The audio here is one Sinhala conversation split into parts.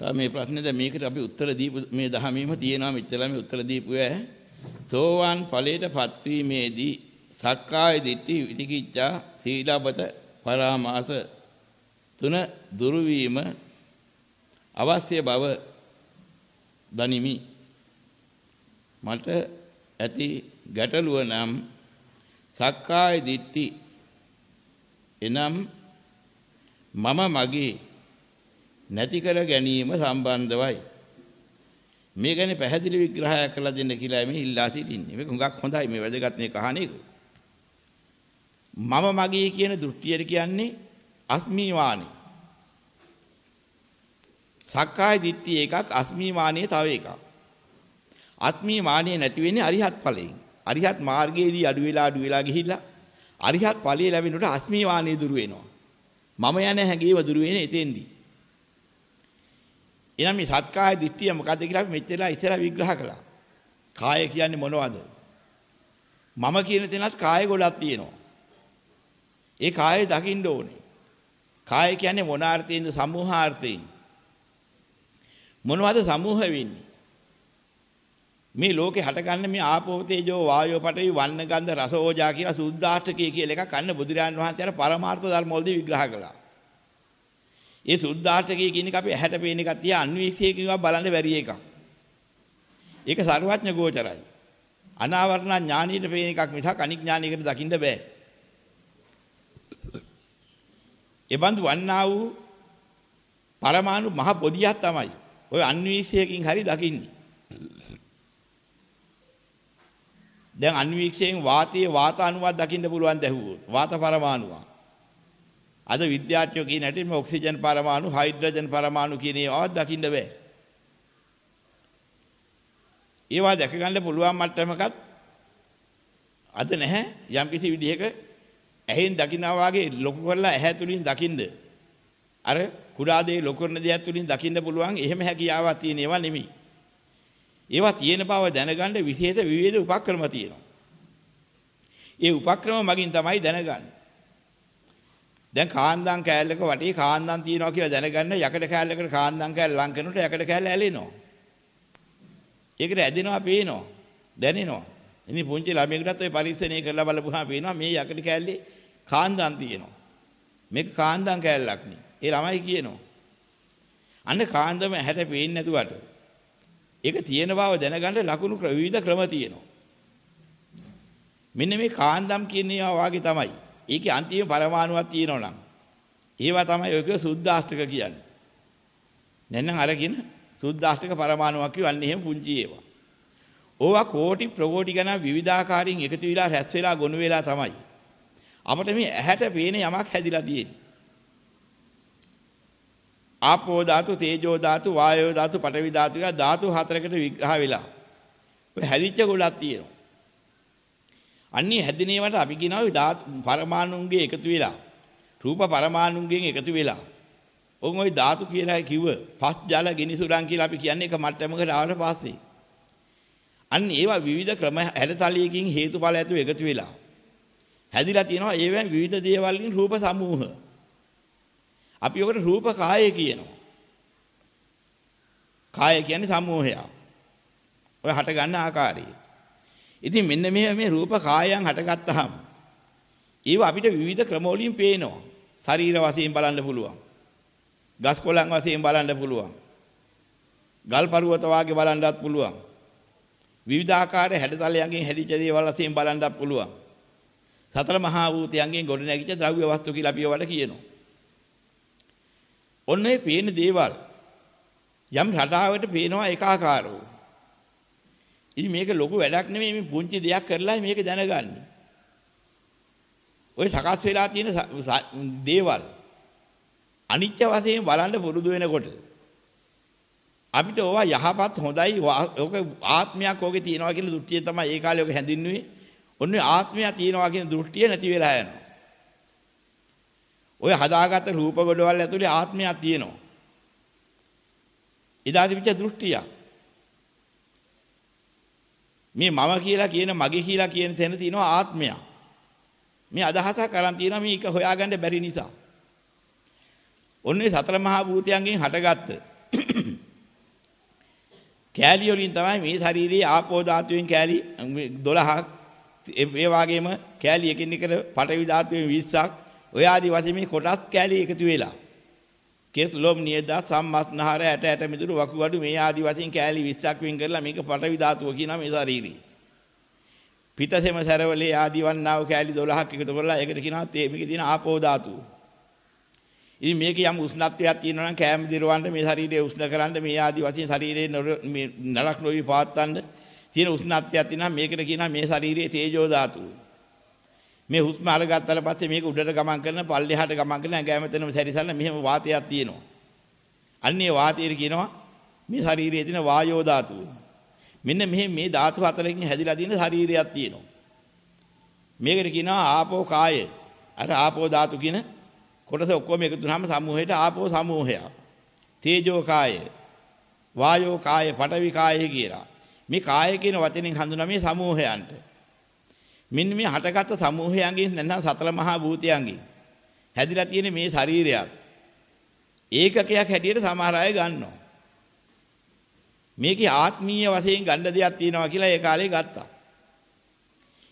තව මේ ප්‍රශ්නේ දැන් මේකට අපි උත්තර දීපු මේ දහමීම තියෙනවා මෙච්චර මේ උත්තර දීපු අය. සෝවාන් ඵලයටපත් වීමේදී සක්කාය දිට්ඨි විචිකිච්ඡා සීලබත පරාමාස තුන දුරු වීම අවශ්‍ය බව දනිමි. මට ඇති ගැටලුව නම් සක්කාය දිට්ඨි එනම් මම මගේ නැති කර ගැනීම සම්බන්ධවයි. මේ ගැන පැහැදිලි විග්‍රහයක් කරලා දෙන්න කියලා මේ ඉල්ලා සිටින්නේ. මේක හුඟක් හොඳයි. මේ වැදගත් මේ කහණේක මම මගේ කියන දෘෂ්ටියට කියන්නේ අස්මිමානි. සක්කාය දිට්ඨිය එකක් අස්මිමානිය තව එකක්. අස්මිමානිය නැති වෙන්නේ අරිහත් ඵලයෙන්. අරිහත් මාර්ගයේදී අඩු වෙලා අඩු වෙලා ගිහිල්ලා අරිහත් ඵලයේ ලැබෙනකොට අස්මිමානිය දුරු වෙනවා. මම යන හැඟීම දුරු වෙන්නේ එතෙන්දී. එහෙනම් මේ සත්කාය දිට්ඨිය මොකද්ද කියලා අපි මෙච්චරලා ඉස්සරහ විග්‍රහ කළා. කාය කියන්නේ මොනවද? මම කියන තැනත් කාය ගොඩක් තියෙනවා. ඒ කායය දකින්න ඕනේ. කාය කියන්නේ මොන අර්ථයෙන්ද සමූහාර්ථයෙන්? මොනවද සමූහ වෙන්නේ? මේ ලෝකේ හටගන්න මේ ආපෝ තේජෝ වායෝ පඨවි වන්න ගන්ධ රස ඕජා කියලා සුද්ධාෂ්ටකය කියලා එකක් අන්න බුදුරජාන් වහන්සේ අර පරමාර්ථ ධර්ම වලදී විග්‍රහ කළා. ඒ සුද්ධාෂ්ටකය කියන එක අපි ඇහැට පේන එකක් තියා අන්වීක්ෂය කියනවා බලන්න බැරි එකක්. ඒක සර්වඥ ගෝචරයි. අනාවරණ ඥානීයට පේන එකක් මිසක් අනික් ඥානයකට දකින්න බෑ. එබඳු වන්නා වූ පරමාණු මහ පොදියක් තමයි. ඔය අන්වීක්ෂයකින් හරි දකින්නේ. දැන් අන්වීක්ෂයෙන් වාතයේ වාතානුවක් දකින්න පුළුවන් දැහුවොත් වාත පරමාණුවක්. අද විද්‍යාඥයෝ කියන හැටි මේ ඔක්සිජන් පරමාණු, හයිඩ්‍රජන් පරමාණු කියන ඒවා දකින්න බෑ. ඒවා දැක ගන්න පුළුවන් මට්ටමකත් අද නැහැ. යම් කිසි විදිහක ඇහෙන් දකින්නා වාගේ ලොකු කරලා ඇහැ තුලින් දකින්න. අර කුඩා දේ ලොකු කරන දේත් තුලින් දකින්න පුළුවන් එහෙම හැකියාවක් තියෙන ඒවා නෙමෙයි. ඒවා තියෙන බව දැනගන්න විශේෂ විවිධ උපක්‍රම තියෙනවා. ඒ උපක්‍රම මගින් තමයි දැනගන්නේ. දැන් කාන්දම් කෑල්ලක වටේ කාන්දම් තියනවා කියලා දැනගන්න යකඩ කෑල්ලකට කාන්දම් කෑල්ල ලං කරනකොට යකඩ කෑල්ල ඇලෙනවා. ඒකට ඇදෙනවා පේනවා. දැනෙනවා. ඉතින් පුංචි ළමයෙකුටත් ওই පරීක්ෂණය කරලා බලපුවාම පේනවා මේ යකඩ කෑල්ලේ කාන්දම් තියෙනවා. මේක කාන්දම් කෑල්ලක් නේ. ඒ ළමයි කියනවා. අන්න කාන්දම ඇහැට පේන්නේ නැතුවට ඒක තියෙන බව දැනගන්න ලකුණු විවිධ ක්‍රම තියෙනවා. මෙන්න මේ කාන්දම් කියන ඒවා වාගේ තමයි. ඒකේ අන්තිම පරමාණුවක් තියෙනවා නම් ඒවා තමයි ඔය කිය සුද්ධාෂ්ටක කියන්නේ. නැත්නම් අරගෙන සුද්ධාෂ්ටක පරමාණුවක් කියවන්නේ එහෙම පුංචි ඒවා. ඕවා කෝටි ප්‍රකෝටි ගණන් විවිධාකාරයෙන් එකතු වෙලා රැස් වෙලා ගොනු වෙලා තමයි. අපිට මේ ඇහැට පේන යමක් හැදිලා තියෙන්නේ. ආපෝ ධාතු, තේජෝ ධාතු, වායෝ ධාතු, පඨවි ධාතු කියලා ධාතු හතරකට විග්‍රහ වෙලා. ඔය හැදිච්ච ගොඩක් තියෙනවා. අන්නේ හැදිනේවට අපි කියනවා පරමාණුන්ගේ එකතු වෙලා රූප පරමාණුන්ගෙන් එකතු වෙලා. ඔන් ওই ධාතු කියලා කිව්ව පස් ජල ගිනිසුරන් කියලා අපි කියන්නේ එක මට්ටමකට ආවට පස්සේ. අන්න ඒවා විවිධ ක්‍රම හැඩතලයකින් හේතුඵල ඇතුව එකතු වෙලා. හැදිලා තියෙනවා ඒවෙන් විවිධ දේවල් වලින් රූප සමූහ. අපි ඔකට රූප කාය කියනවා. කාය කියන්නේ සමූහය ඔය හට ගන්න ආකාරය. ඉතින් මෙන්න මේ මේ රූප කායයන් හටගත්තාම ඒව අපිට විවිධ ක්‍රම වලින් පේනවා. ශරීර වශයෙන් බලන්න පුළුවන්. ගස් කොළන් වශයෙන් බලන්න පුළුවන්. ගල් පරුවත වාගේ බලන්නත් පුළුවන්. විවිධාකාර හැඩතලයන්ගෙන් හැදිච්ච දේවල් වශයෙන් බලන්නත් පුළුවන්. සතර මහා භූතයන්ගෙන් ගොඩ නැගිච්ච ද්‍රව්‍ය වස්තු කියලා අපි ඒවට කියනවා. ඔන්න ඒ පේන දේවල් යම් රටාවකට පේනවා ඒකාකාරව. ඉතින් මේක ලොකු වැඩක් නෙමෙයි මේ පුංචි දෙයක් කරලා මේක දැනගන්නේ. ওই සකස් වෙලා තියෙන දේවල් අනිත්‍ය වශයෙන් බලන්න පුරුදු වෙනකොට අපිට ඕවා යහපත් හොඳයි ඕක ආත්මයක් ඕකේ තියනවා කියන දෘෂ්ටිය තමයි ඒ කාලේ ඕක හැඳින්නුවේ. ඔන්න ආත්මයක් තියනවා කියන දෘෂ්ටිය නැති වෙලා යනවා. ඔය හදාගත්ත රූප ගොඩවල් ඇතුලේ ආත්මයක් තියෙනවා. එදා තිබිච්ච දෘෂ්ටියක්. මේ මම කියලා කියන මගේ කියලා කියන තැන තියෙනවා ආත්මයක්. මේ අදහසක් අරන් තියෙනවා මේක හොයාගන්න බැරි නිසා. ඔන්නේ සතර මහා භූතයන්ගෙන් හටගත්ත කෑලි වලින් තමයි මේ ශරීරයේ ආපෝ ධාතුවෙන් කෑලි 12ක් ඒ වගේම කෑලි එකින් එකට පඨවි ධාතුවෙන් 20ක් ඔය ආදි වශයෙන් මේ කොටස් කෑලි එකතු වෙලා කෙස් ලොම් නියද සම්මස්නහර ඇට ඇට මිදුළු වකුගඩු මේ ආදි වශයෙන් කෑලි 20ක් වින් කරලා මේක පඨවි ධාතුව කියනවා මේ ශරීරේ පිටසෙම සැරවලේ ආදි වන්නා වූ කෑලි 12ක් එකතු කරලා ඒකට කියනවා මේකේ තියෙන ආපෝ ධාතුව ඉතින් මේක යම් උෂ්ණත්වයක් තියෙනවා නම් කෑම දිරවන්න මේ ශරීරය උෂ්ණ කරන්න මේ ආදි වශයෙන් ශරීරයේ මේ නරක නොවි පවත්වන්න තියෙන උෂ්ණත්වයක් තියෙනවා මේකට කියනවා මේ ශරීරයේ තේජෝ ධාතුව. මේ හුස්ම අරගත්තාට පස්සේ මේක උඩට ගමන් කරන පල්ලෙහාට ගමන් කරන ඇඟෑමතනම සැරිසරන මෙහෙම වාතයක් තියෙනවා. අන්නේ වාතයට කියනවා මේ ශරීරයේ තියෙන වායෝ ධාතුව. මෙන්න මෙහෙම මේ ධාතු හතරකින් හැදිලා තියෙන ශරීරයක් තියෙනවා. මේකට කියනවා ආපෝ කාය. අර ආපෝ ධාතු කියන කොටස ඔක්කොම එකතු වුනහම සමූහයට ආපෝ සමූහයක්. තේජෝ කාය, වායෝ කාය, පඨවි කාය කියලා. මේ කාය කියන වචනෙන් හඳුන්වන මේ සමූහයන්ට. මෙන්න මේ හටගත් සමූහයන්ගෙන් නැත්නම් සතර මහා භූතයන්ගෙන් හැදිලා තියෙන මේ ශරීරයක් ඒකකයක් හැටියට සමහර අය ගන්නවා. මේකේ ආත්මීය වශයෙන් ගන්න දෙයක් තියෙනවා කියලා ඒ කාලේ ගත්තා.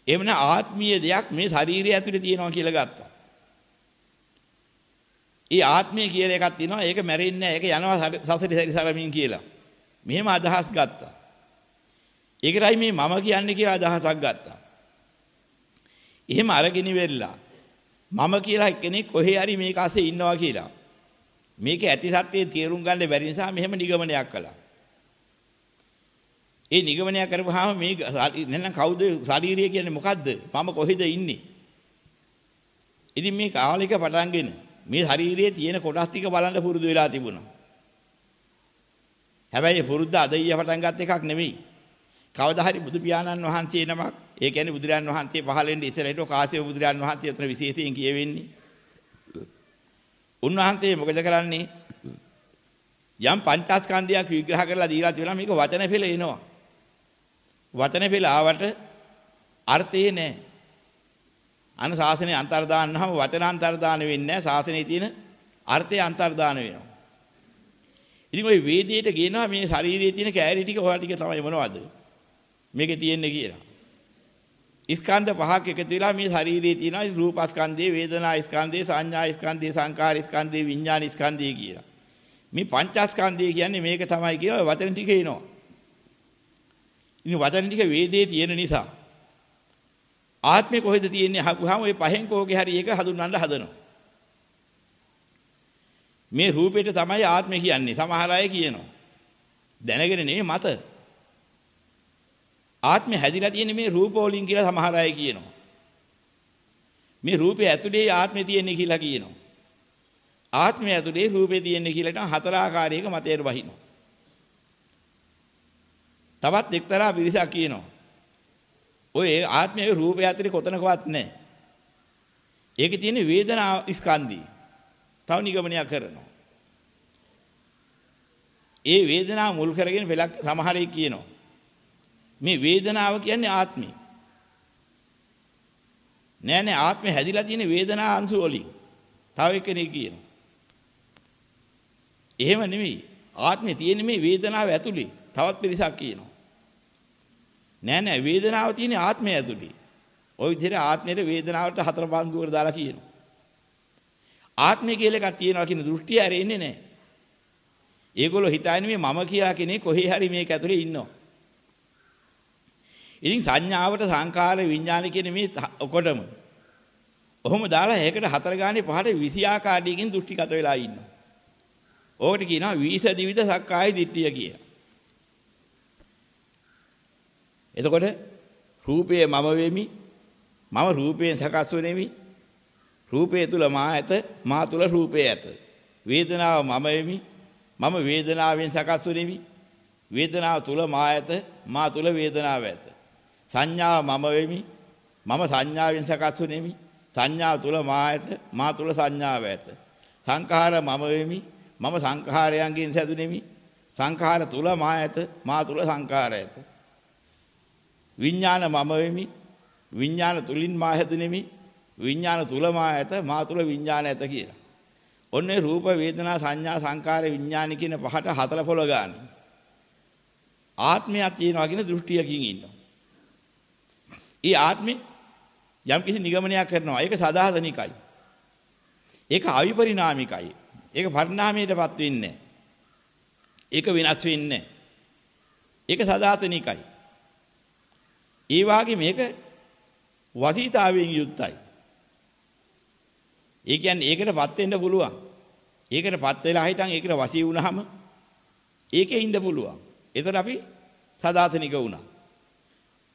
එහෙම ආත්මීය දෙයක් මේ ශරීරය ඇතුලේ තියෙනවා කියලා ගත්තා. ඒ ආත්මය කියලා එකක් තියෙනවා. ඒක මැරෙන්නේ නැහැ. ඒක යනවා සසරි සැරිසරමින් කියලා. මෙහෙම අදහස් ගත්තා. ඒකයි මේ මම කියන්නේ කියලා අදහසක් ගත්තා. එහෙම අරගෙන වෙලා මම කියලා කෙනෙක් කොහේ හරි මේක ASCII ඉන්නවා කියලා. මේක ඇති සත්‍යයේ තේරුම් ගන්න බැරි නිසා මෙහෙම නිගමනයක් කළා. ඒ නිගමනය කරපුවාම මේ නැත්නම් කවුද ශාරීරිය කියන්නේ මොකද්ද? මම කොහෙද ඉන්නේ? ඉතින් මේ කාලික පටන්ගෙන මේ ශරීරයේ තියෙන කොටස් ටික බලන්න පුරුදු වෙලා තිබුණා. හැබැයි පුරුද්ද අද ඊය පටන් ගත් එකක් නෙමෙයි. කවදා හරි බුදු පියාණන් වහන්සේ නමක් ඒ කියන්නේ බුදුරයන් වහන්සේ පහළ වෙන්න ඉස්සරහට කාශ්‍යප බුදුරයන් වහන්සේ උතන විශේෂයෙන් කියවෙන්නේ. උන්වහන්සේ මොකද කරන්නේ? යම් පංචස්කන්ධයක් විග්‍රහ කරලා දීලා තියෙනවා මේක වචන පෙළ එනවා. වචන පෙළ ආවට අර්ථේ නැහැ. අන ශාසනය අන්තර්දානනහම වචන අන්තර්දාන වෙන්නේ නැහැ. ශාසනයේ තියෙන අර්ථය අන්තර්දාන වෙනවා. ඉතින් ওই වේදයට කියනවා මේ ශරීරයේ තියෙන කෑලි ටික ඔයාලා ටික තමයි මොනවද? මේකේ තියෙන්නේ කියලා. ස්කන්ධ පහක් එකතු වෙලා මේ ශරීරයේ තියෙන රූපස්කන්ධය, වේදනා ස්කන්ධය, සංඥා ස්කන්ධය, සංකාර ස්කන්ධය, විඥාන ස්කන්ධය කියලා. මේ පංචස්කන්ධය කියන්නේ මේක තමයි කියලා වචන ටික එනවා. ඉතින් වචන ටික වේදේ තියෙන නිසා ආත්මේ කොහෙද තියෙන්නේ අහපුවාම ওই පහෙන් කෝකේ හරි එක හඳුන්වන්න හදනවා. මේ රූපෙට තමයි ආත්මය කියන්නේ. සමහර අය කියනවා. දැනගෙන නෙමෙයි මත. ආත්මය හැදිලා තියෙන්නේ මේ රූප වලින් කියලා සමහර අය කියනවා. මේ රූපේ ඇතුලේ ආත්මය තියෙන්නේ කියලා කියනවා. ආත්මය ඇතුලේ රූපේ තියෙන්නේ කියලා හතර ආකාරයක මතයට වහිනවා. තවත් එක්තරා පිරිසක් කියනවා. ඔය ආත්මයේ රූපය අතරේ කොතනකවත් නැහැ. ඒකේ තියෙන වේදනා ස්කන්ධي. තව නිගමනයක් කරනවා. ඒ වේදනාව මුල් කරගෙන වෙලක් සමහරයි කියනවා. මේ වේදනාව කියන්නේ ආත්මය. නෑ නෑ ආත්මය හැදිලා තියෙන වේදනා අංශු වලින්. තව එකෙනෙක් කියනවා. එහෙම නෙමෙයි. ආත්මේ තියෙන මේ වේදනාව ඇතුලේ තවත් පිරිසක් කියනවා. නෑ නෑ වේදනාව තියෙන ආත්මය ඇතුලේ. ওই විදිහට ආත්මයේ වේදනාවට හතර බඳුවකට දාලා කියනවා. ආත්මය කියලා එකක් තියෙනවා කියන දෘෂ්ටිය ඇරෙන්නේ නෑ. ඒගොල්ලෝ හිතන්නේ මේ මම කියලා කෙනෙක් කොහේ හරි මේක ඇතුලේ ඉන්නවා. ඉතින් සංඥාවට සංකාර විඥාන කියන මේ ඔකොටම ඔහොම දාලා ඒකට හතර ගානේ පහට 20 ආකාරයකින් දෘෂ්ටිගත වෙලා ඉන්නවා. ඕකට කියනවා විස දිවිද සක්කාය දිට්ඨිය කියලා. එතකොට රූපය මම වෙමි. මම රූපයෙන් සකස් වෙනෙමි. රූපය තුල මා ඇත, මා තුල රූපය ඇත. වේදනාව මම වෙමි. මම වේදනාවෙන් සකස් වෙනෙමි. වේදනාව තුල මා ඇත, මා තුල වේදනාව ඇත. සංඥාව මම වෙමි. මම සංඥාවෙන් සකස් වෙනෙමි. සංඥාව තුල මා ඇත, මා තුල සංඥාව ඇත. සංඛාර මම වෙමි. මම සංඛාරයන්ගෙන් සැදුනේමි. සංඛාර තුල මා ඇත, මා තුල සංඛාර ඇත. විඥාන මම වෙමි. විඥාන තුලින් මා හැදුනෙමි. විඥාන තුල මා ඇත, මා තුල විඥාන ඇත කියලා. ඔන්නේ රූප වේදනා සංඥා සංකාර විඥාන කියන පහට හතර පොළ ගන්න. ආත්මයක් තියෙනවා කියන දෘෂ්ටියකින් ඉන්නවා. ඊ ආත්මේ යම් කිසි නිගමනයක් කරනවා. ඒක සදාතනිකයි. ඒක අවිපරිණාමිකයි. ඒක පරිණාමයටපත් වෙන්නේ ඒක වෙනස් වෙන්නේ ඒක සදාතනිකයි. ඒ වාගේ මේක වසීතාවයෙන් යුක්තයි. ඒ කියන්නේ ඒකටපත් වෙන්න පුළුවන්. ඒකටපත් වෙලා හිටන් ඒකට වසී වුණාම ඒකේ ඉන්න පුළුවන්. ඒතර අපි සදාතනික වුණා.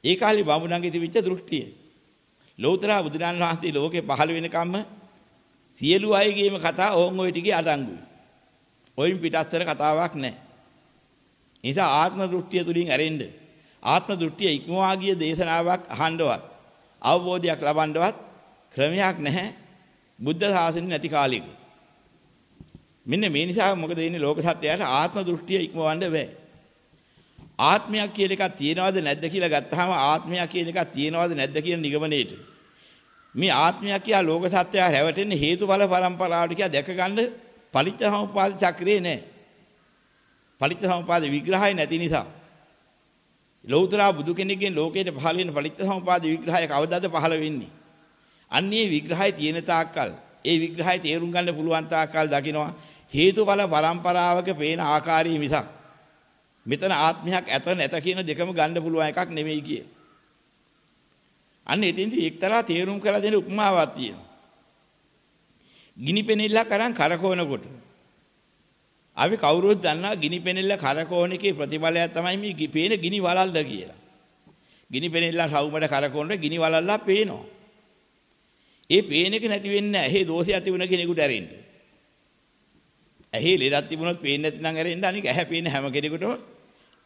ඒ කාලේ බමුණන්ගේ තිබිච්ච දෘෂ්ටිය. ලෞතර බුදුරන් වහන්සේ ලෝකේ පහළ වෙනකම්ම සියලු අයගේම කතා ඕන් ওই ටිකේ අඩංගුයි. ඔයින් පිටස්තර කතාවක් නැහැ. නිසා ආත්ම දෘෂ්ටිය තුලින් ඇරෙන්න ආත්ම දෘෂ්ටිය ඉක්මවා ගිය දේශනාවක් අහන්නවත් අවබෝධයක් ලබන්නවත් ක්‍රමයක් නැහැ. බුද්ධ ශාසනය නැති කාලෙක. මෙන්න මේ නිසා මොකද වෙන්නේ ලෝක සත්‍යයට ආත්ම දෘෂ්ටිය ඉක්මවන්න බෑ. ආත්මයක් කියන එකක් තියෙනවද නැද්ද කියලා ගත්තාම ආත්මයක් කියන එකක් තියෙනවද නැද්ද කියන නිගමනයේට මේ ආත්මයක් කියා ලෝක සත්‍යය රැවටෙන්නේ හේතුඵල පරම්පරාවට කියලා දැක ගන්න පටිච්චසමුප්පාද චක්‍රේ නෑ. පටිච්චසමුපාද විග්‍රහය නැති නිසා ලෞතර බුදු කෙනෙක්ගෙන් ලෝකයට පහළ වෙන පටිච්චසමුපාද විග්‍රහය කවදාද පහළ වෙන්නේ? අන්නේ විග්‍රහය තියෙන තාක්කල් ඒ විග්‍රහය තේරුම් ගන්න පුළුවන් තාක්කල් දකිනවා හේතුඵල පරම්පරාවක පේන ආකාරය මිසක් මෙතන ආත්මයක් ඇත නැත කියන දෙකම ගන්න පුළුවන් එකක් නෙමෙයි කියේ. අන්න එතෙන්දී එක්තරා තේරුම් කරලා දෙන උපමාවක් තියෙනවා. ගිනි පෙනෙල්ලක් අරන් කරකවනකොට අපි කවුරුත් දන්නවා ගිනි පෙනෙල්ල කරකවන එකේ ප්‍රතිඵලයක් තමයි මේ පේන ගිනි වලල්ද කියලා. ගිනි පෙනෙල්ල රවුමඩ කරකවනකොට ගිනි වලල්ලා පේනවා. ඒ පේන එක නැති වෙන්නේ ඇහි දෝෂයක් තිබුණ කෙනෙකුට ඇරෙන්න. ඇහි ලෙඩක් තිබුණොත් පේන්නේ නැත්නම් ඇරෙන්න අනික ඇහැ පේන හැම කෙනෙකුටම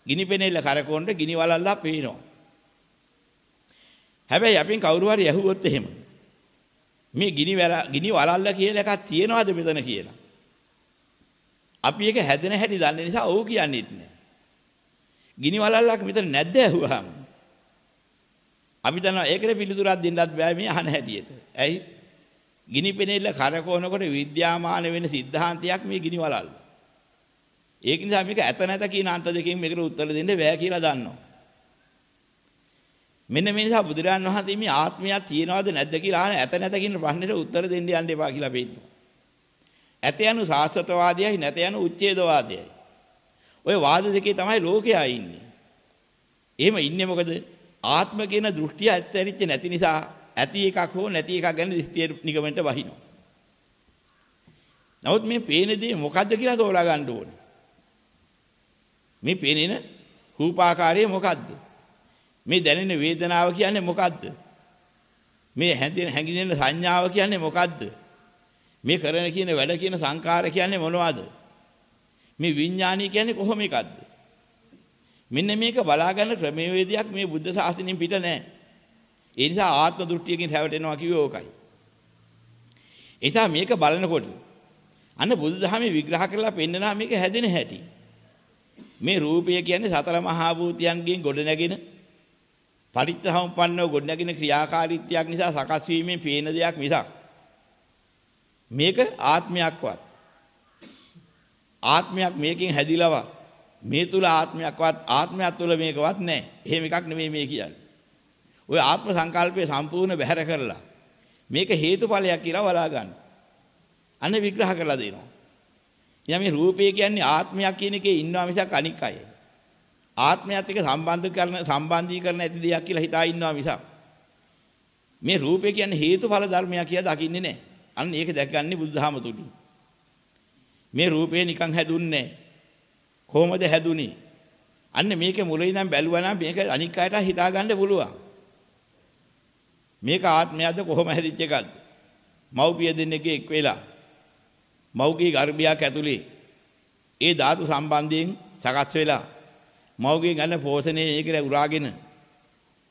ගිනි පෙනෙල්ල කරකවන්න ගිනි වලල්ලා පේනවා. හැබැයි අපෙන් කවුරු හරි ඇහුවොත් එහෙම මේ ගිනි ගිනි වලල්ල කියලා එකක් තියෙනවද මෙතන කියලා. අපි ඒක හැදෙන හැටි දන්නේ නිසා ඔව් කියන්නේත් නෑ. ගිනි වලල්ලක් මෙතන නැද්ද ඇහුවාම. අපි දන්නවා ඒකට පිළිතුරක් දෙන්නත් බෑ මේ අහන හැටියට. ඇයි? ගිනි පෙනෙල්ල කරකවනකොට විද්‍යාමාන වෙන સિદ્ધාන්තයක් මේ ගිනි වලල්ල. ඒක නිසා මේක ඇත නැත කියන අන්ත දෙකෙන් මේකට උත්තර දෙන්න බෑ කියලා දන්නවා. මෙන්න මේ නිසා බුදුරජාන් වහන්සේ මේ ආත්මයක් තියනවද නැද්ද කියලා අහන ඇත නැත කියන ප්‍රශ්නෙට උත්තර දෙන්න යන්න එපා කියලා පෙන්නනවා. ඇත යනු සාස්ත්‍රවාදයයි නැත යනු උච්ඡේදවාදයයි. ওই වාද දෙකේ තමයි ලෝකයා ඉන්නේ. එහෙම ඉන්නේ මොකද? ආත්ම කියන දෘෂ්ටිය ඇත්තරිච්ච නැති නිසා ඇති එකක් හෝ නැති එකක් ගැන දෘෂ්ටිය නිගමනට වහිනවා. නමුත් මේ පේන දේ මොකද්ද කියලා තෝරා ගන්න ඕනේ. මේ පේනින රූපාකාරය මොකද්ද? මේ දැනෙන වේදනාව කියන්නේ මොකද්ද? මේ හැඳින හැඟිනෙන සංඥාව කියන්නේ මොකද්ද? මේ කරන කියන වැඩ කියන සංකාර කියන්නේ මොනවද? මේ විඥානීය කියන්නේ කොහොම එකක්ද? මෙන්න මේක බලා ගන්න ක්‍රමවේදයක් මේ බුද්ධ ශාසනයෙන් පිට නැහැ. ඒ නිසා ආත්ම දෘෂ්ටියකින් හැවටෙනවා කිව්වේ ඕකයි. ඒ නිසා මේක බලනකොට අන්න බුදුදහමේ විග්‍රහ කරලා පෙන්නනවා මේක හැදෙන හැටි. මේ රූපය කියන්නේ සතර මහා භූතයන්ගෙන් ගොඩනැගෙන පටිච්චසමුප්පන්නව ගොඩනැගෙන ක්‍රියාකාරීත්වයක් නිසා සකස් වීමෙන් පේන දෙයක් මිසක් මේක ආත්මයක්වත් ආත්මයක් මේකෙන් හැදිලව මේ තුල ආත්මයක්වත් ආත්මයක් තුල මේකවත් නැහැ. එහෙම එකක් නෙමෙයි මේ කියන්නේ. ওই ආත්ම සංකල්පය සම්පූර්ණ බැහැර කරලා මේක හේතුඵලයක් කියලා බලා ගන්න. අන්න විග්‍රහ කරලා දෙනවා. එයා මේ රූපය කියන්නේ ආත්මයක් කියන එකේ ඉන්නවා මිසක් අනික් අය. ආත්මයත් එක්ක සම්බන්ධ කරන සම්බන්ධීකරණ ඇති දෙයක් කියලා හිතා ඉන්නවා මිසක් මේ රූපය කියන්නේ හේතුඵල ධර්මයක් කියලා දකින්නේ නැහැ. අන්න ඒක දැකගන්නේ බුදුදහම තුලින්. මේ රූපේ නිකන් හැදුන්නේ කොහොමද හැදුනේ? අන්න මේකේ මුලින් ඉඳන් බැලුවා නම් මේක අනික් අයට හිතා ගන්න පුළුවන්. මේක ආත්මයක්ද කොහොම හැදිච්ච එකක්ද? මව්පිය දෙන්නෙක්ගේ එක් වෙලා මව්ගේ ගර්භයක් ඇතුලේ ඒ ධාතු සම්බන්ධයෙන් සකස් වෙලා මව්ගේ ගන්න පෝෂණය ඒකේ උරාගෙන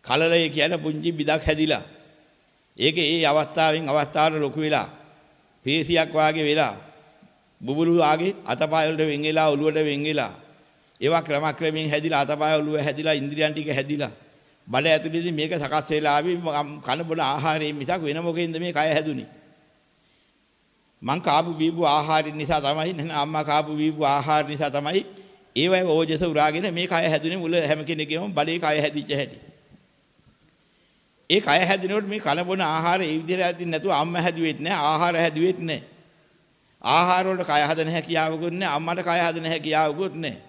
කලලය කියන පුංචි බිදක් හැදිලා ඒකේ ඒ අවස්ථාවෙන් අවස්ථාවට ලොකු වෙලා පීසියක් වාගේ වෙලා බුබුලු ආගේ අතපය වලට වෙන් වෙලා ඔළුවට වෙන් වෙලා ඒවා ක්‍රමක්‍රමයෙන් හැදිලා අතපය ඔළුව හැදිලා ඉන්ද්‍රියන් ටික හැදිලා බඩ ඇතුළේදී මේක සකස් වෙලා ආවි කන බොන ආහාරයෙන් මිසක් වෙන මොකෙන්ද මේ කය හැදුනේ? මං කාපු බීපු ආහාරින් නිසා තමයි නේද අම්මා කාපු බීපු ආහාර නිසා තමයි ඒවයි ඕජස උරාගෙන මේ කය හැදුනේ මුල හැම කෙනෙක්ගේම බඩේ කය හැදිච්ච හැටි. ඒ කය හැදිනකොට මේ කන බොන ආහාර ඒ විදිහට හැදින් නැතුව අම්මා හැදුවෙත් නැහැ ආහාර හැදුවෙත් නැහැ. ආහාර වලට කය හදන හැකියාවකුත් නැහැ අම්මට කය හදන හැකියාවකුත් නැහැ.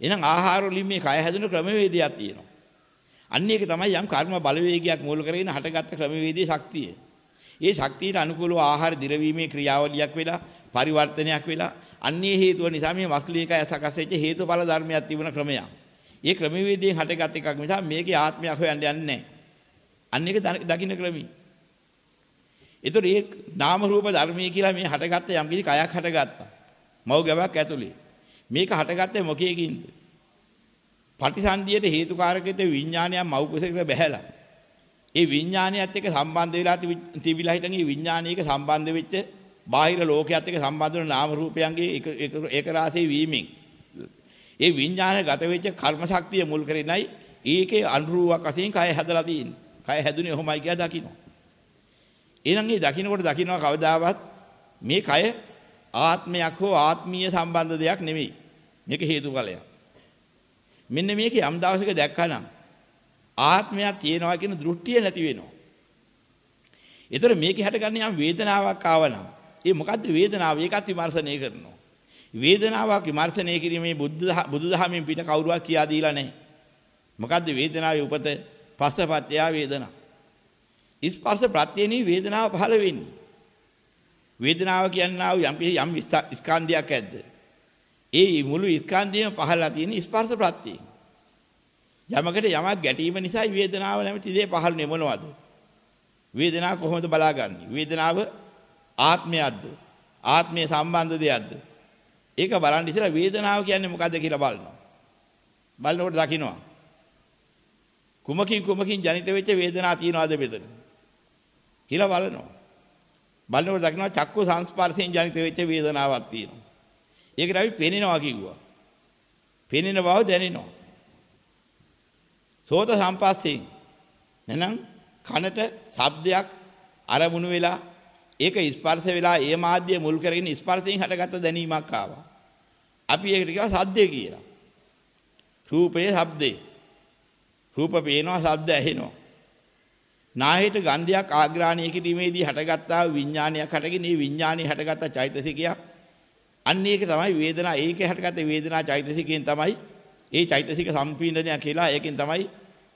එහෙනම් ආහාර වලින් මේ කය හැදෙන ක්‍රමවේදයක් තියෙනවා. අන්න ඒක තමයි යම් කර්ම බලවේගයක් මූල කරගෙන හටගත්ත ක්‍රමවේදයේ ශක්තිය. ඒ ශක්තියට අනුකූලව ආහාර දිරවීමේ ක්‍රියාවලියක් වෙලා පරිවර්තනයක් වෙලා අන්නේ හේතුව නිසා මේ වස්ලීකය සකස් වෙච්ච හේතුඵල ධර්මයක් තිබුණ ක්‍රමයක්. ඒ ක්‍රමවේදයෙන් හටගත් එකක් නිසා මේකේ ආත්මයක් හොයන්න යන්නේ නැහැ. අන්න ඒක දකින්න ක්‍රමී. ඒතර ඒ නාම රූප ධර්මයේ කියලා මේ හටගත්ත යම් කිසි කයක් හටගත්තා. මව් ගැබක් ඇතුලේ. මේක හටගත්තේ මොකේකින්ද? පටිසන්ධියට හේතුකාරකෙත විඥානයක් මව් කුසේකට බැහැලා. ඒ විඥානයත් එක්ක සම්බන්ධ වෙලා තිබිලා හිටන් ඒ විඥානයක සම්බන්ධ වෙච්ච බාහිර ලෝකයක් එක්ක සම්බන්ධ වෙන නාම රූපයන්ගේ එක ඒක රාශී වීමෙන් ඒ විඥාන ගත වෙච්ච කර්ම ශක්තිය මුල් කරගෙනයි ඒකේ අනුරූපක් වශයෙන් කය හැදලා තියෙන්නේ. කය හැදුනේ ඔහොමයි කියලා දකින්න. එහෙනම් මේ දකින්නකොට දකින්නවා කවදාවත් මේ කය ආත්මයක් හෝ ආත්මීය සම්බන්ධ දෙයක් නෙමෙයි. මේක හේතුඵලයක්. මෙන්න මේක යම් දවසක දැක්කනම් ආත්මයක් තියෙනවා කියන දෘෂ්ටිය නැති වෙනවා. ඒතර මේකේ හැටගන්නේ යම් වේදනාවක් ආවනම් ඒ මොකද්ද වේදනාව? ඒකත් විමර්ශනය කරනවා. වේදනාවක් විමර්ශනය කිරීමේ බුද්ධ බුදුදහමෙන් පිට කවුරුවත් කියා දීලා නැහැ. මොකද්ද වේදනාවේ උපත? පස්සපත්‍ය වේදනා. ස්පර්ශ ප්‍රත්‍යේනි වේදනාව පහළ වෙන්නේ. වේදනාව කියනවා යම් යම් ස්කන්ධයක් ඇද්ද? ඒ මුළු ස්කන්ධයම පහළලා තියෙන ස්පර්ශ ප්‍රත්‍යයෙන්. යමකට යමක් ගැටීම නිසා වේදනාව නැමැති දේ පහළුනේ මොනවද? වේදනාව කොහොමද බලාගන්නේ? වේදනාව ආත්මයක්ද? ආත්මයේ සම්බන්ධ දෙයක්ද? ඒක බලන්න ඉතලා වේදනාව කියන්නේ මොකද්ද කියලා බලනවා. බලනකොට දකින්නවා. කුමකින් කුමකින් ජනිත වෙච්ච වේදනාවක් තියනවාද මෙතන? කියලා බලනවා. බලනකොට දකින්නවා චක්කු සංස්පර්ශයෙන් ජනිත වෙච්ච වේදනාවක් තියෙනවා. ඒකට අපි පෙනෙනවා කිව්වා. පෙනෙන බව දැනෙනවා. සෝත සම්පස්යෙන් එහෙනම් කනට ශබ්දයක් අරමුණු වෙලා ඒක ස්පර්ශ වෙලා ඒ මාධ්‍ය මුල් කරගෙන ස්පර්ශයෙන් හටගත්ත දැනීමක් ආවා. අපි ඒකට කියවා සද්දේ කියලා. රූපයේ ශබ්දේ. රූප පේනවා ශබ්ද ඇහෙනවා. නාහයට ගන්ධයක් ආග්‍රාණය කිරීමේදී හටගත්තා විඥානයක් හටගෙන මේ විඥානේ හටගත්ත චෛතසිකයක් අන්න ඒක තමයි වේදනා ඒකේ හටගත්ත වේදනා චෛතසිකයෙන් තමයි ඒ චෛතසික සම්පීඩනය කියලා ඒකෙන් තමයි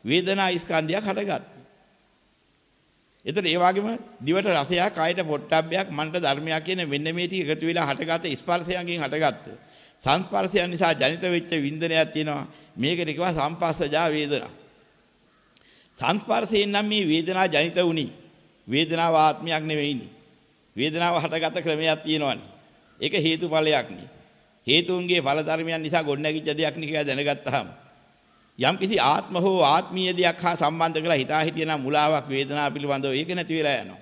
වේදනා ස්කන්ධයක් හටගත්තේ. එතකොට ඒ වගේම දිවට රසයක්, කායට පොට්ටබ්බයක්, මනට ධර්මයක් කියන මෙන්න මේ ටික එකතු වෙලා හටගත්ත ස්පර්ශයන්ගෙන් හටගත්ත. සංස්පර්ශයන් නිසා ජනිත වෙච්ච වින්දනයක් තියෙනවා. මේකට කියවා සංපස්සජා වේදනා. සංස්පර්ශයෙන් නම් මේ වේදනා ජනිත වුණි. වේදනාව ආත්මයක් නෙවෙයිනි. වේදනාව හටගත්ත ක්‍රමයක් තියෙනවානේ. ඒක හේතුඵලයක් නේ. හේතුන්ගේ ඵල ධර්මයන් නිසා ගොඩනැගිච්ච දෙයක් නේ කියලා දැනගත්තාම යම් කිසි ආත්ම හෝ ආත්මීය දෙයක් හා සම්බන්ධ කරලා හිතා හිටියනම් මුලාවක් වේදනාව පිළිබඳව ඒක නැති වෙලා යනවා.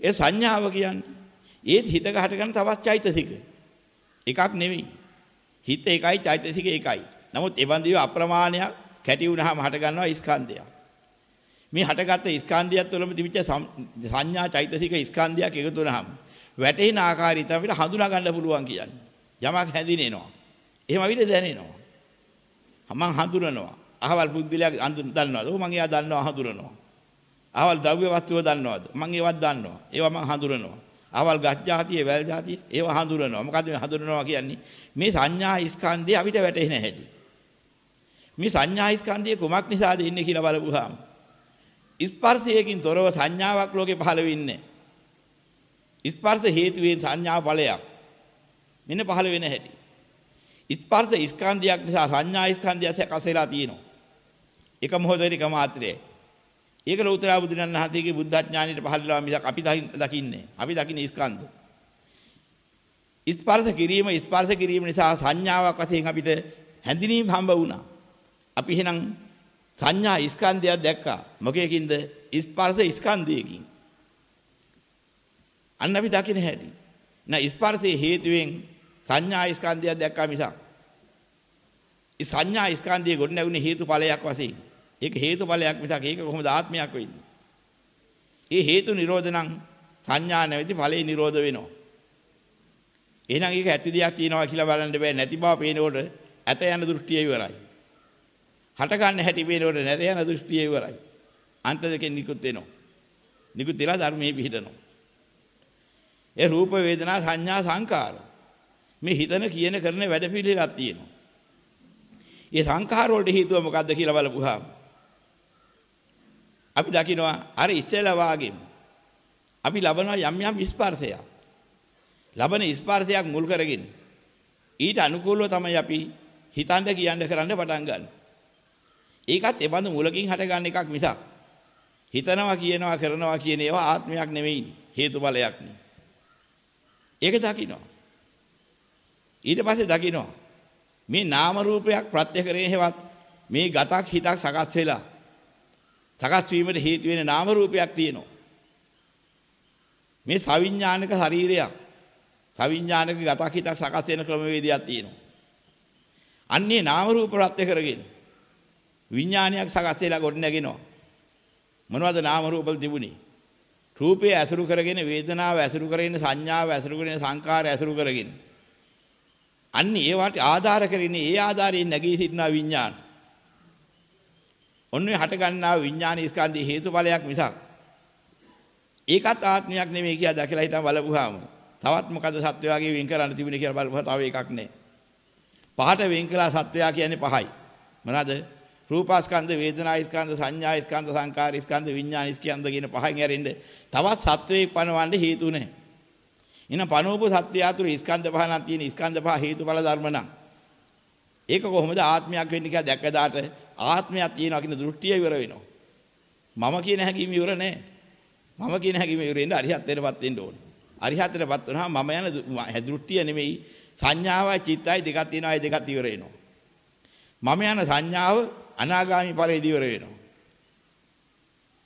ඒ සංඥාව කියන්නේ ඒත් හිත ගහට ගන්න තවත් චෛතසික. එකක් නෙවෙයි. හිත එකයි චෛතසික එකයි. නමුත් ඒ බඳිව අප්‍රමාණයක් කැටි වුණාම හට ගන්නවා ස්කන්ධයක්. මේ හටගත්ත ස්කන්ධයත් තුළම තිබිච්ච සංඥා චෛතසික ස්කන්ධයක් එකතු වුණාම වැටෙන ආකාරය තමයි අපිට හඳුනා ගන්න පුළුවන් කියන්නේ. යමක් හැඳිනෙනවා. එහෙම අපිට දැනෙනවා. මම හඳුනනවා. අහවල් පුද්ගලයා හඳුන දන්නවද? ඔව් මම එයා දන්නවා හඳුනනවා. අහවල් ද්‍රව්‍ය වස්තුව දන්නවද? මම ඒවත් දන්නවා. ඒවා මම හඳුනනවා. අහවල් ගස් జాතිය, වැල් జాතිය ඒවා හඳුනනවා. මොකද්ද මේ හඳුනනවා කියන්නේ? මේ සංඥා ස්කන්ධය අපිට වැටෙන හැටි. මේ සංඥා ස්කන්ධය කුමක් නිසාද ඉන්නේ කියලා බලපුවාම ස්පර්ශයකින් තොරව සංඥාවක් ලෝකේ පහළ වෙන්නේ නැහැ. ස්පර්ශ හේතුවෙන් සංඥා ඵලයක්. මෙන්න පහළ වෙන හැටි. ස්පර්ශ ස්කන්ධයක් නිසා සංඥා ස්කන්ධය සැකසෙලා තියෙනවා. එක මොහොතේක මාත්‍රේ. ඒක ලෞතර බුදුන් වහන්සේගේ බුද්ධඥානයට පහළලා මිසක් අපි දකින්නේ. අපි දකින්නේ ස්කන්ධ. ස්පර්ශ කිරීම ස්පර්ශ කිරීම නිසා සංඥාවක් වශයෙන් අපිට හැඳිනීම හම්බ වුණා. අපි එහෙනම් සංඥා ස්කන්ධයක් දැක්කා. මොකේකින්ද? ස්පර්ශ ස්කන්ධයකින්. අන්න අපි දකින්න හැටි. නා ස්පර්ශයේ හේතුවෙන් සංඥා ස්කන්ධයක් දැක්කා මිසක්. ඒ සංඥා ස්කන්ධයේ ගොඩ නැගුණේ හේතුඵලයක් වශයෙන්. ඒක හේතුඵලයක් මිසක් ඒක කොහොමද ආත්මයක් වෙන්නේ? ඒ හේතු නිරෝධ නම් සංඥා නැවති ඵලේ නිරෝධ වෙනවා. එහෙනම් ඒක ඇති දෙයක් තියනවා කියලා බලන්න බෑ නැති බව පේනකොට ඇත යන දෘෂ්ටිය ඉවරයි. හට ගන්න හැටි පේනකොට නැත යන දෘෂ්ටිය ඉවරයි. අන්ත දෙකෙන් නිකුත් වෙනවා. නිකුත් වෙලා ධර්මයේ පිහිටනවා. ඒ රූප වේදනා සංඥා සංකාර මේ හිතන කියන කරන වැඩ පිළිලක් තියෙනවා. ඒ සංඛාර වලට හේතුව මොකද්ද කියලා බලපුවාම අපි දකිනවා අර ඉස්සෙල්ලා වාගෙම අපි ලබනවා යම් යම් ස්පර්ශයක්. ලබන ස්පර්ශයක් මුල් කරගෙන ඊට අනුකූලව තමයි අපි හිතන්න කියන්න කරන්න පටන් ගන්න. ඒකත් ඒ බඳු මූලකින් හටගන්න එකක් මිසක් හිතනවා කියනවා කරනවා කියන ඒවා ආත්මයක් නෙවෙයි හේතුඵලයක් නේ. ඒක දකින්නවා. ඊට පස්සේ දකින්නවා මේ නාම රූපයක් ප්‍රත්‍ය කරගෙන හේවත් මේ ගතක් හිතක් සකස් වෙලා සකස් වීමට හේතු වෙන නාම රූපයක් තියෙනවා. මේ සවිඥානික ශරීරයක් සවිඥානික ගතක් හිතක් සකස් වෙන ක්‍රමවේදයක් තියෙනවා. අන්නේ නාම රූප ප්‍රත්‍ය කරගෙන විඥානයක් සකස් වෙලා ගොඩ නැගෙනවා. මොනවද නාම රූපවල තිබුණේ? රූපය ඇසුරු කරගෙන වේදනාව ඇසුරු කරගෙන සංඥාව ඇසුරු කරගෙන සංකාරය ඇසුරු කරගෙන අන්න ඒවට ආධාර කරගෙන ඒ ආධාරයෙන් නැගී සිටිනා විඥාන. ඔන්න හට ගන්නා විඥාන ස්කන්ධයේ හේතුඵලයක් මිසක් ඒකත් ආත්මයක් නෙමෙයි කියලා දැකලා හිටන් බලපුවාම තවත් මොකද සත්වයාගේ වෙන් කරන්න තිබුණේ කියලා බලපුවා තව එකක් නෑ. පහට වෙන් කළා සත්වයා කියන්නේ පහයි. මොනවාද? රූපස්කන්ධ, වේදනාස්කන්ධ, සංඥාස්කන්ධ, සංකාරස්කන්ධ, විඥානස්කන්ධ කියන පහෙන් ඇරෙන්න තවත් සත්වයේ පනවන්න හේතු නැහැ. එහෙනම් පනෝපු සත්‍ය අතුරු ස්කන්ධ පහ නම් තියෙන ස්කන්ධ පහ හේතුඵල ධර්ම නම් ඒක කොහොමද ආත්මයක් වෙන්නේ කියලා දැක්කදාට ආත්මයක් තියෙනවා කියන දෘෂ්ටිය ඉවර වෙනවා. මම කියන හැඟීම ඉවර නැහැ. මම කියන හැඟීම ඉවර වෙන්න අරිහත්ත්වයටපත් වෙන්න ඕනේ. අරිහත්ත්වයටපත් වුණාම මම යන දෘෂ්ටිය නෙමෙයි සංඥාවයි චිත්තයි දෙකක් තියෙනවා ඒ දෙකත් ඉවර වෙනවා. මම යන සංඥාව අනාගාමි ඵලයේදී ඉවර වෙනවා.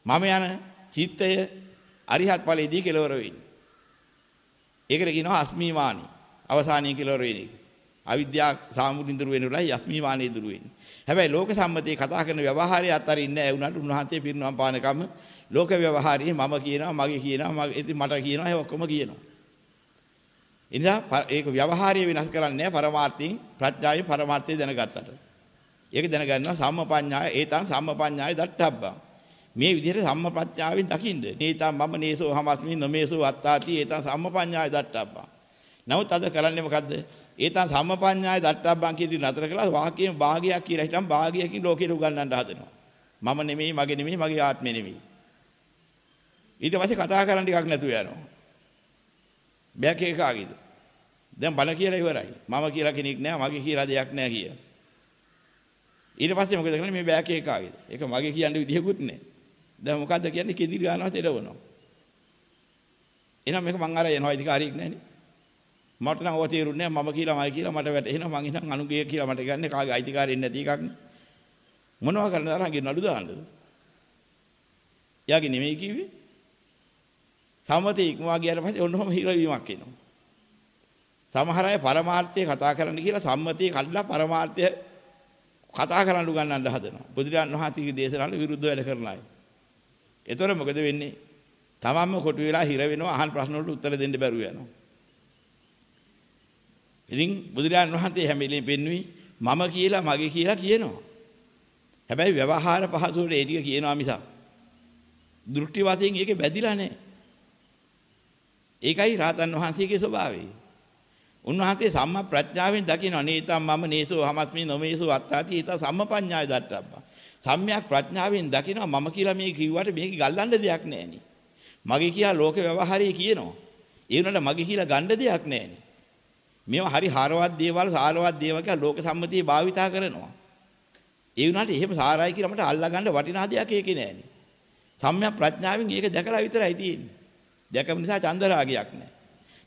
මම යන චිත්තය අරිහත් ඵලයේදී කෙලවර වෙන්නේ. ඒකට කියනවා අස්මිමානි. අවසානයේ කෙලවර වෙන එක. අවිද්‍යාව සාමුදින් දුර වෙනකොටයි අස්මිමානිය දුර වෙන්නේ. හැබැයි ලෝක සම්මතයේ කතා කරන ව්‍යවහාරය අතරින් නැහැ වුණාට උන්වහන්සේ පිරිනවම් පානකම ලෝක ව්‍යවහාරයේ මම කියනවා මගේ කියනවා මගේ මට කියනවා ඒ ඔක්කොම කියනවා. එනිසා ඒක ව්‍යවහාරය වෙනස් කරන්නේ නැහැ පරමාර්ථයෙන් ප්‍රඥාවෙන් පරමාර්ථය දැනගත්තට. ඒක දැනගන්නවා සම්මපඤ්ඤාය ඒතං සම්මපඤ්ඤාය දට්ඨබ්බං. මේ විදිහට සම්මප්‍රඥාවෙන් දකින්න. නේතං මම නේසෝ හමස්මි නමේසෝ අත්තාති ඒතං සම්මපඤ්ඤාය දට්ඨබ්බං. නමුත් අද කරන්නේ මොකද්ද? ඒතං සම්මපඤ්ඤාය දට්ඨබ්බං කියන නතර කළා වාක්‍යයෙන් භාගයක් කියලා හිටන් භාගයකින් ලෝකෙට උගන්වන්න හදනවා. මම නෙමෙයි මගේ නෙමෙයි මගේ ආත්මෙ නෙමෙයි. ඊට පස්සේ කතා කරන්න ටිකක් නැතුව යනවා. බෑක එකාගේද? දැන් බණ කියලා ඉවරයි. මම කියලා කෙනෙක් නෑ මගේ කියලා දෙයක් නෑ කියලා. ඊට පස්සේ මොකද කරන්නේ මේ බෑක් එක කාගේද? ඒක මගේ කියන්න විදිහකුත් නැහැ. දැන් මොකද්ද කියන්නේ කෙදිරි ගන්නවා තෙරවනවා. එහෙනම් මේක මං අර යනවා අධිකාරියෙක් නැහැනේ. මට නම් ඔය තේරුන්නේ නැහැ මම කියලා මයි කියලා මට වැටහෙනවා මං ඉතින් අනුගය කියලා මට ගන්න කාගේ අයිතිකාරයෙන් නැති එකක් නේ. මොනවා කරන්නද අරන්ගේ නඩු දාන්නද? එයාගේ නෙමෙයි කිව්වේ. සම්මතේ ඉක්මවා ගියාට පස්සේ ඔන්නෝම හිරවීමක් එනවා. සමහර අය පරමාර්ථය කතා කරන්න කියලා සම්මතයේ කඩලා පරමාර්ථය කතා කරන්න උගන්වන්න හදනවා. බුදුරජාණන් වහන්සේගේ දේශනාවල විරුද්ධ වැඩ කරන අය. ඒතර මොකද වෙන්නේ? තමන්ම කොටු වෙලා හිර වෙනවා අහන ප්‍රශ්න වලට උත්තර දෙන්න බැරුව යනවා. ඉතින් බුදුරජාණන් වහන්සේ හැම වෙලෙම පෙන්වුවේ මම කියලා මගේ කියලා කියනවා. හැබැයි ව්‍යවහාර පහසුවට ඒ ටික කියනවා මිසක් දෘෂ්ටි වශයෙන් ඒකේ බැඳිලා නැහැ. ඒකයි රාතන් වහන්සේගේ ස්වභාවය. උන්වහන්සේ සම්මා ප්‍රඥාවෙන් දකිනවා නේතම් මම නේසෝ හමස්මි නොමේසෝ අත්තාති ඊත සම්මපඤ්ඤාය දට්ටබ්බා. සම්‍යක් ප්‍රඥාවෙන් දකිනවා මම කියලා මේ කිව්වට මේක ගල්ලන්න දෙයක් නැහෙනි. මගේ කියලා ලෝක ව්‍යවහාරයේ කියනවා. ඒ උනට මගේ කියලා ගන්න දෙයක් නැහෙනි. මේවා හරි හරවත් දේවල් සාරවත් දේවල් කියලා ලෝක සම්මතිය භාවිතා කරනවා. ඒ උනාට එහෙම සාරයි කියලා මට අල්ලා ගන්න වටිනා දෙයක් ඒකේ නැහෙනි. සම්‍යක් ප්‍රඥාවෙන් ඒක දැකලා විතරයි තියෙන්නේ. දැකම නිසා චන්දරාගයක් නැහැ.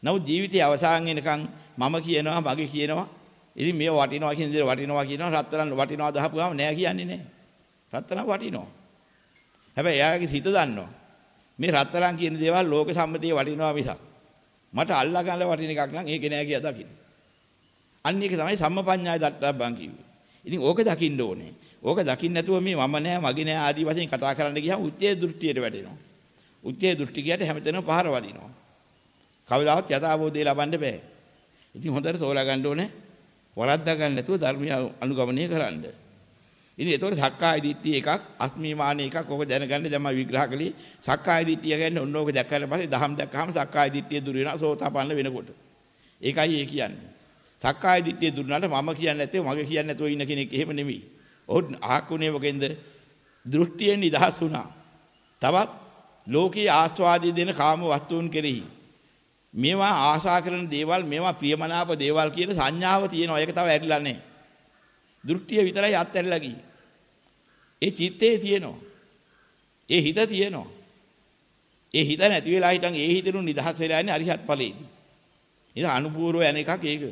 නමුත් ජීවිතයේ අවසාන වෙනකන් මම කියනවා මගේ කියනවා. ඉතින් මේ වටිනවා කියන දේ වටිනවා කියනවා. රත්තරන් වටිනවා දහපු ගාම නෑ කියන්නේ නෑ. රත්තරන් වටිනවා. හැබැයි එයාගේ හිත දන්නවා. මේ රත්තරන් කියන දේවල් ලෝක සම්මතියේ වටිනවා මිසක් මට අල්ලා ගන්න වටින එකක් නම් ඒක නෑ කියලා දකින්න. අන්න ඒක තමයි සම්මපඤ්ඤාය දට්ටබ්බන් කිව්වේ. ඉතින් ඕක දකින්න ඕනේ. ඕක දකින්න නැතුව මේ මම නෑ මගේ නෑ ආදී වශයෙන් කතා කරන්න ගියාම උච්චේ දෘෂ්ටියට වැටෙනවා. උච්චේ දෘෂ්ටිකයට හැමතැනම පහර වදිනවා. කවදාවත් යථාබෝධය ලබන්න බෑ. ඉතින් හොඳට තෝරා ගන්න ඕනේ වරද්දා ගන්න නැතුව ධර්මය අනුගමනය කරන්න. ඉතින් ඒතකොට සක්කාය දිට්ඨිය එකක් අස්මිමාන එකක් ඕක දැනගන්න දැන් මම විග්‍රහ කළේ සක්කාය දිට්ඨිය කියන්නේ ඔන්න ඕක දැක්කට පස්සේ දහම් දැක්කහම සක්කාය දිට්ඨිය දුර වෙනවා සෝතාපන්න වෙනකොට. ඒකයි ඒ කියන්නේ. සක්කාය දිට්ඨිය දුරුනාට මම කියන්නේ නැත්තේ මගේ කියන්නේ නැතුව ඉන්න කෙනෙක් එහෙම නෙමෙයි. ඔහු ආකුණේ මොකෙන්ද? දෘෂ්ටියෙන් නිදහස් වුණා. තවත් ලෝකී ආස්වාදී දෙන කාම වස්තුන් කෙරෙහි මේවා ආශා කරන දේවල් මේවා ප්‍රියමනාප දේවල් කියන සංඥාව තියෙනවා. ඒක තව ඇරිලා නැහැ. දෘෂ්ටිය විතරයි අත්හැරලා ගියේ. ඒ චිත්තේ තියෙනවා. ඒ හිත තියෙනවා. ඒ හිත නැති වෙලා හිටන් ඒ හිතෙනු නිදහස් වෙලා යන්නේ අරිහත් ඵලයේදී. ඒක අනුපූර්ව යන එකක් ඒක.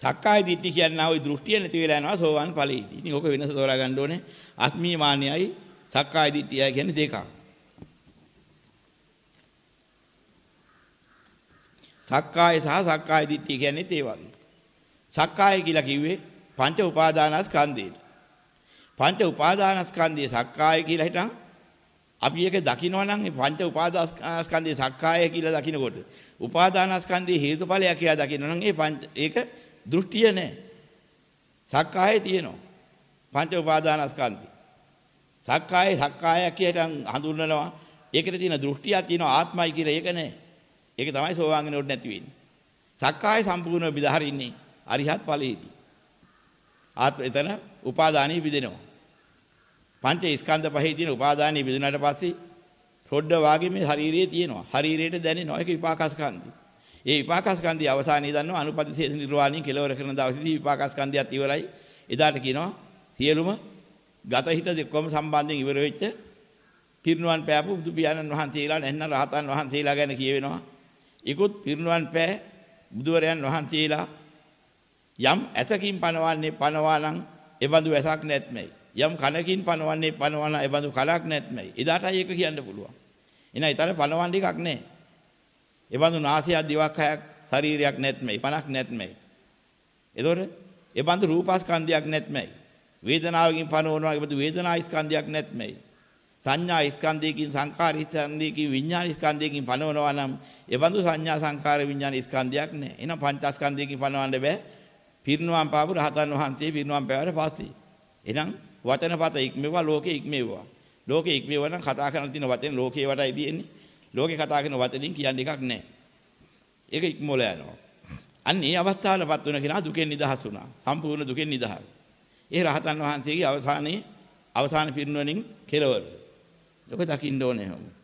සක්කාය දිට්ඨි කියනවා ওই දෘෂ්ටිය නැති වෙලා යනවා සෝවාන් ඵලයේදී. ඉතින් ඕක වෙනස තෝරා ගන්න ඕනේ. අස්මී මාන්නයයි සක්කාය දිට්ඨියයි කියන්නේ දෙකක්. සක්කාය සහ සක්කාය දිට්ඨිය කියන්නේ ඒ වගේ. සක්කාය කියලා කිව්වේ පංච උපාදානස්කන්ධේ. පංච උපාදානස්කන්ධයේ සක්කාය කියලා හිටන් අපි ඒක දකිනවා නම් මේ පංච උපාදානස්කන්ධයේ සක්කාය කියලා දකිනකොට උපාදානස්කන්ධයේ හේතුඵලයක් කියලා දකිනවා නම් ඒ පංච ඒක දෘෂ්ටිය නෑ. සක්කායේ තියෙනවා. පංච උපාදානස්කන්ධය. සක්කායේ සක්කායක් කියලා හඳුන්වනවා. ඒකේ තියෙන දෘෂ්ටියක් තියෙනවා ආත්මයි කියලා ඒක නෑ. ඒක තමයි සෝවාන් වෙනකොට නැති වෙන්නේ. සක්කාය සම්පූර්ණව බිදහරින්නේ අරිහත් ඵලයේදී. ආත් එතන උපාදානිය බිදෙනවා. පංච ස්කන්ධ පහේ තියෙන උපාදානිය බිදුනට පස්සේ රොඩ වාගේ මේ ශරීරයේ තියෙනවා. ශරීරයට දැනෙනවා. ඒක විපාකස්කන්ධය. ඒ විපාකස්කන්ධය අවසානයේ දන්නවා අනුපතිශේෂ නිර්වාණිය කෙලවර කරන දවසේදී විපාකස්කන්ධයත් ඉවරයි. එදාට කියනවා සියලුම ගත හිත දෙකම සම්බන්ධයෙන් ඉවර වෙච්ච පිරිනුවන් පෑපු බුදු පියාණන් වහන්සේලා නැත්නම් රහතන් වහන්සේලා ගැන කියවෙනවා. ඉකුත් පිරිනුවන් පෑ බුදුවරයන් වහන්සේලා යම් ඇසකින් පනවන්නේ පනවා නම් එබඳු ඇසක් නැත්මයි. යම් කනකින් පනවන්නේ පනවන එබඳු කලක් නැත්මයි. එදාටයි ඒක කියන්න පුළුවන්. එනයි ඊතර පනවන්න එකක් නැහැ. එබඳු නාසයක් දිවක් හයක් ශරීරයක් නැත්මයි. පණක් නැත්මයි. එතකොට එබඳු රූපස්කන්ධයක් නැත්මයි. වේදනාවකින් පනවනවා එබඳු වේදනා ස්කන්ධයක් නැත්මයි. සංඥා ස්කන්ධයකින් සංකාර ස්කන්ධයකින් විඥාන ස්කන්ධයකින් පනවනවා නම් එබඳු සංඥා සංකාර විඥාන ස්කන්ධයක් නැහැ. එහෙනම් පංචස්කන්ධයකින් පනවන්න බෑ. පිරිනුවම් පාපු රහතන් වහන්සේ පිරිනුවම් පෑවට පස්සේ. එහෙනම් වචනපත ඉක්මෙවුවා ලෝකේ ඉක්මෙවුවා. ලෝකේ ඉක්මෙවුවා නම් කතා කරන තියෙන වචන ලෝකේ වටයි තියෙන්නේ. ලෝකේ කතා කරන වචනින් කියන්නේ එකක් නැහැ. ඒක ඉක්මොල යනවා. අන්න ඒ අවස්ථාවලපත් වෙන කෙනා දුකෙන් නිදහස් වුණා. සම්පූර්ණ දුකෙන් නිදහස්. ඒ රහතන් වහන්සේගේ අවසානයේ අවසාන පිරිනුවණින් කෙලවර. ඔක දකින්න ඕනේ හැමෝම.